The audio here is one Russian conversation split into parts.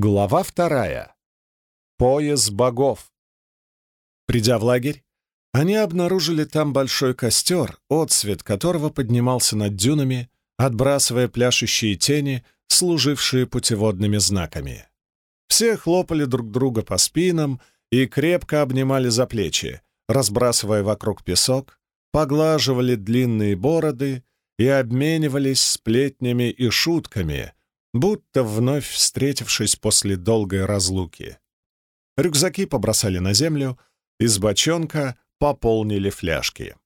Глава вторая. Пояс богов. Придя в лагерь, они обнаружили там большой костер, отсвет которого поднимался над дюнами, отбрасывая пляшущие тени, служившие путеводными знаками. Все хлопали друг друга по спинам и крепко обнимали за плечи, разбрасывая вокруг песок, поглаживали длинные бороды и обменивались сплетнями и шутками, будто вновь встретившись после долгой разлуки. Рюкзаки побросали на землю, из бочонка пополнили фляжки.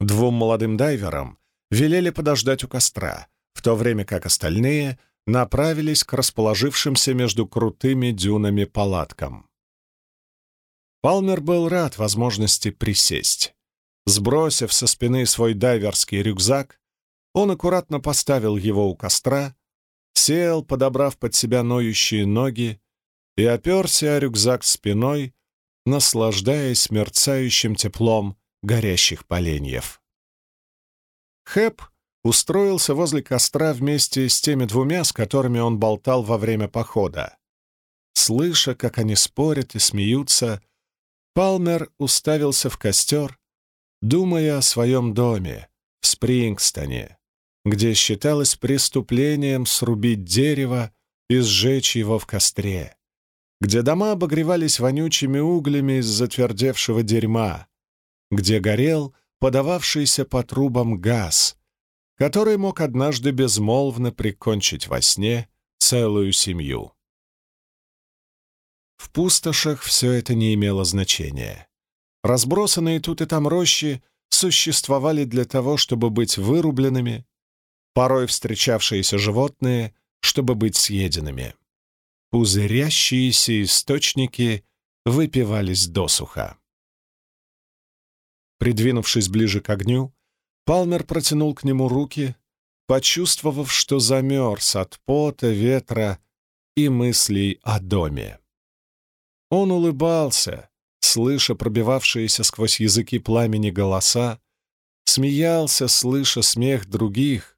Двум молодым дайверам велели подождать у костра, в то время как остальные направились к расположившимся между крутыми дюнами палаткам. Палмер был рад возможности присесть. Сбросив со спины свой дайверский рюкзак, он аккуратно поставил его у костра, сел, подобрав под себя ноющие ноги, и оперся о рюкзак спиной, наслаждаясь мерцающим теплом горящих поленьев. Хэп устроился возле костра вместе с теми двумя, с которыми он болтал во время похода. Слыша, как они спорят и смеются, Палмер уставился в костер, думая о своем доме в Спрингстоне, где считалось преступлением срубить дерево и сжечь его в костре, где дома обогревались вонючими углями из затвердевшего дерьма, где горел подававшийся по трубам газ, который мог однажды безмолвно прикончить во сне целую семью. В пустошах все это не имело значения. Разбросанные тут и там рощи существовали для того, чтобы быть вырубленными, порой встречавшиеся животные, чтобы быть съеденными. Пузырящиеся источники выпивались досуха. Придвинувшись ближе к огню, Палмер протянул к нему руки, почувствовав, что замерз от пота, ветра и мыслей о доме. Он улыбался, слыша пробивавшиеся сквозь языки пламени голоса, смеялся, слыша смех других,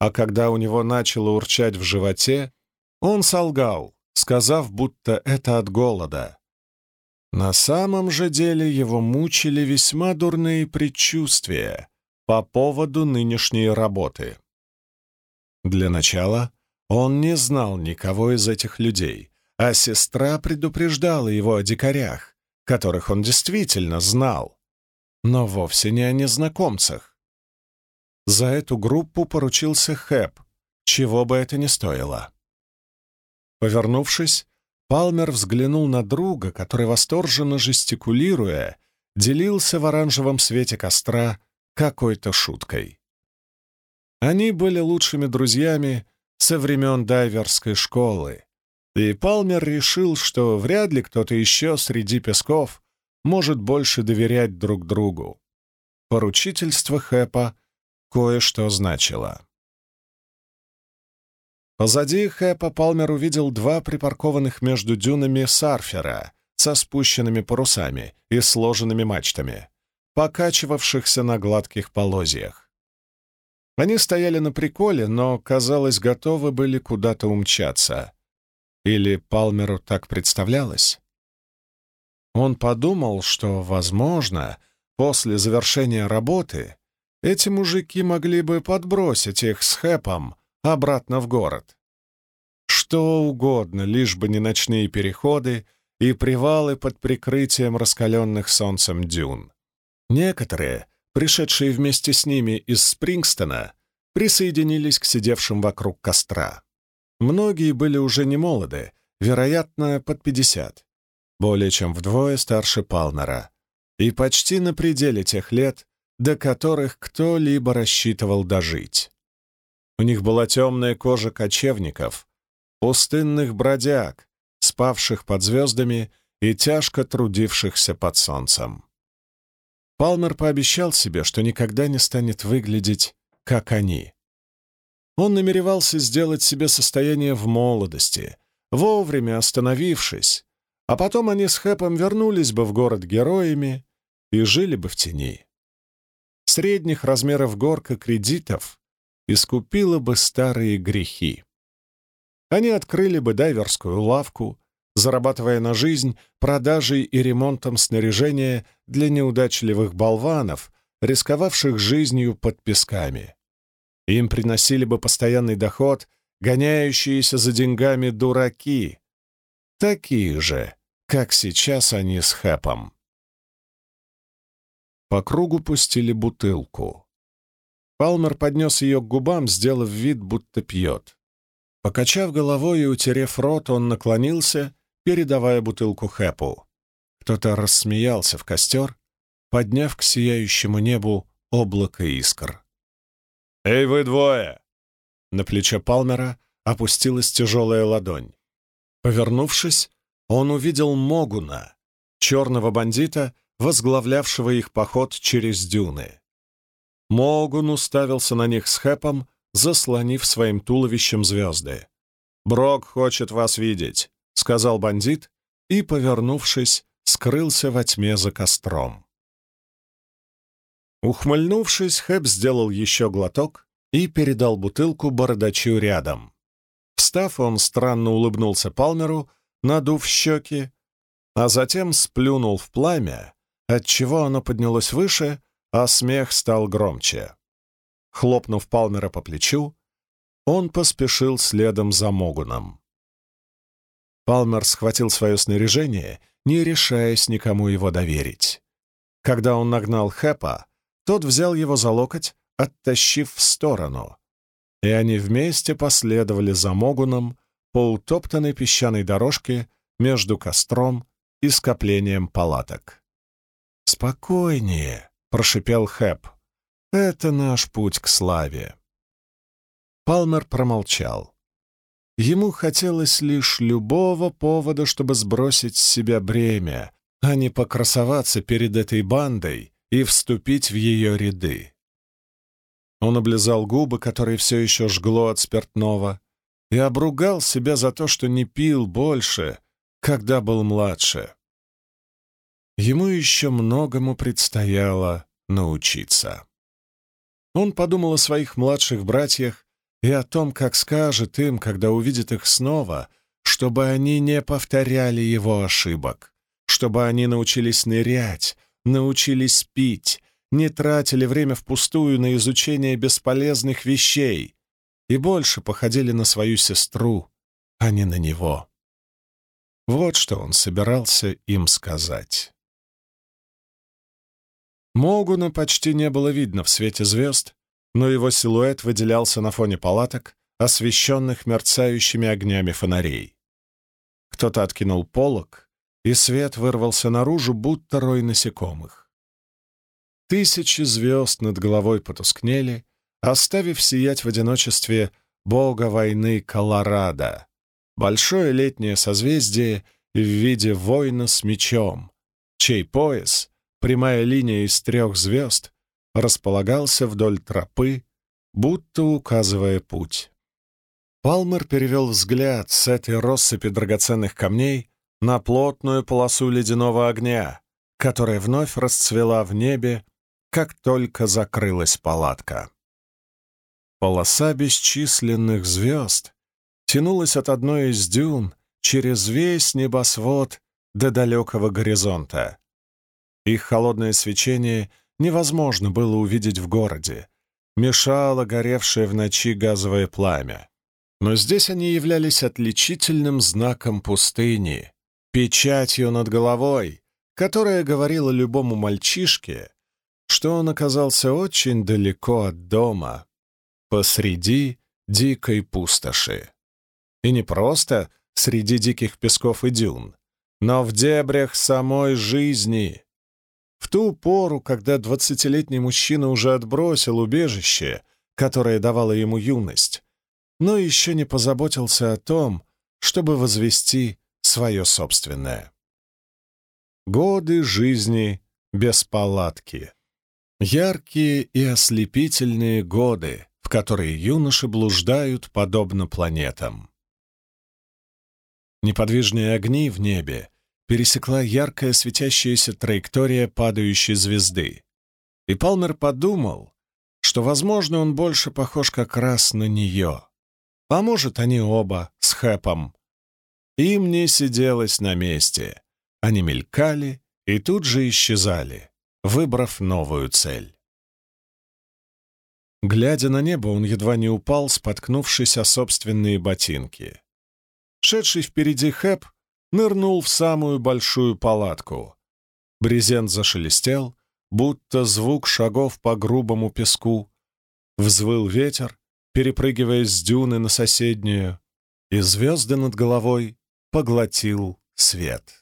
а когда у него начало урчать в животе, он солгал, сказав, будто это от голода. На самом же деле его мучили весьма дурные предчувствия по поводу нынешней работы. Для начала он не знал никого из этих людей, а сестра предупреждала его о дикарях, которых он действительно знал, но вовсе не о незнакомцах. За эту группу поручился Хэп, чего бы это ни стоило. Повернувшись, Палмер взглянул на друга, который, восторженно жестикулируя, делился в оранжевом свете костра какой-то шуткой. Они были лучшими друзьями со времен дайверской школы, и Палмер решил, что вряд ли кто-то еще среди песков может больше доверять друг другу. Поручительство Хэпа кое-что значило. Позади Хэпа Палмер увидел два припаркованных между дюнами сарфера со спущенными парусами и сложенными мачтами, покачивавшихся на гладких полозьях. Они стояли на приколе, но, казалось, готовы были куда-то умчаться. Или Палмеру так представлялось? Он подумал, что, возможно, после завершения работы эти мужики могли бы подбросить их с Хэпом обратно в город. Что угодно, лишь бы не ночные переходы и привалы под прикрытием раскаленных солнцем дюн. Некоторые, пришедшие вместе с ними из Спрингстона, присоединились к сидевшим вокруг костра. Многие были уже не молоды, вероятно, под пятьдесят, более чем вдвое старше Палмера, и почти на пределе тех лет, до которых кто-либо рассчитывал дожить. У них была темная кожа кочевников, пустынных бродяг, спавших под звездами и тяжко трудившихся под солнцем. Палмер пообещал себе, что никогда не станет выглядеть, как они. Он намеревался сделать себе состояние в молодости, вовремя остановившись, а потом они с Хэпом вернулись бы в город героями и жили бы в тени средних размеров горка кредитов искупила бы старые грехи. они открыли бы дайверскую лавку, зарабатывая на жизнь продажей и ремонтом снаряжения для неудачливых болванов, рисковавших жизнью под песками. Им приносили бы постоянный доход гоняющиеся за деньгами дураки, такие же, как сейчас они с Хэпом. По кругу пустили бутылку. Палмер поднес ее к губам, сделав вид, будто пьет. Покачав головой и утерев рот, он наклонился, передавая бутылку Хэпу. Кто-то рассмеялся в костер, подняв к сияющему небу облако искр. «Эй, вы двое!» На плечо Палмера опустилась тяжелая ладонь. Повернувшись, он увидел Могуна, черного бандита, возглавлявшего их поход через дюны. Могун уставился на них с Хэпом, заслонив своим туловищем звезды. «Брок хочет вас видеть», — сказал бандит и, повернувшись, скрылся во тьме за костром. Ухмыльнувшись, Хэп сделал еще глоток и передал бутылку бородачу рядом. Встав, он странно улыбнулся Палмеру, надув щеки, а затем сплюнул в пламя, отчего оно поднялось выше, а смех стал громче. Хлопнув Палмера по плечу, он поспешил следом за Могуном. Палмер схватил свое снаряжение, не решаясь никому его доверить. Когда он нагнал Хэпа, тот взял его за локоть, оттащив в сторону, и они вместе последовали за Могуном по утоптанной песчаной дорожке между костром и скоплением палаток. «Спокойнее», — прошипел Хэп. Это наш путь к славе. Палмер промолчал. Ему хотелось лишь любого повода, чтобы сбросить с себя бремя, а не покрасоваться перед этой бандой и вступить в ее ряды. Он облизал губы, которые все еще жгло от спиртного, и обругал себя за то, что не пил больше, когда был младше. Ему еще многому предстояло научиться. Он подумал о своих младших братьях и о том, как скажет им, когда увидит их снова, чтобы они не повторяли его ошибок, чтобы они научились нырять, научились пить, не тратили время впустую на изучение бесполезных вещей и больше походили на свою сестру, а не на него. Вот что он собирался им сказать. Могуна почти не было видно в свете звезд, но его силуэт выделялся на фоне палаток, освещенных мерцающими огнями фонарей. Кто-то откинул полог, и свет вырвался наружу, будто рой насекомых. Тысячи звезд над головой потускнели, оставив сиять в одиночестве бога войны Колорадо, большое летнее созвездие в виде воина с мечом, чей пояс Прямая линия из трех звезд располагался вдоль тропы, будто указывая путь. Палмер перевел взгляд с этой россыпи драгоценных камней на плотную полосу ледяного огня, которая вновь расцвела в небе, как только закрылась палатка. Полоса бесчисленных звезд тянулась от одной из дюн через весь небосвод до далекого горизонта. Их холодное свечение невозможно было увидеть в городе. Мешало горевшее в ночи газовое пламя. Но здесь они являлись отличительным знаком пустыни, печатью над головой, которая говорила любому мальчишке, что он оказался очень далеко от дома, посреди дикой пустоши. И не просто среди диких песков и дюн, но в дебрях самой жизни, в ту пору, когда двадцатилетний мужчина уже отбросил убежище, которое давало ему юность, но еще не позаботился о том, чтобы возвести свое собственное. Годы жизни без палатки. Яркие и ослепительные годы, в которые юноши блуждают подобно планетам. Неподвижные огни в небе пересекла яркая светящаяся траектория падающей звезды. И Палмер подумал, что, возможно, он больше похож как раз на нее. а может, они оба с Хэпом. Им не сиделось на месте. Они мелькали и тут же исчезали, выбрав новую цель. Глядя на небо, он едва не упал, споткнувшись о собственные ботинки. Шедший впереди Хэп нырнул в самую большую палатку. Брезент зашелестел, будто звук шагов по грубому песку. Взвыл ветер, перепрыгивая с дюны на соседнюю, и звезды над головой поглотил свет.